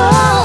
Oh.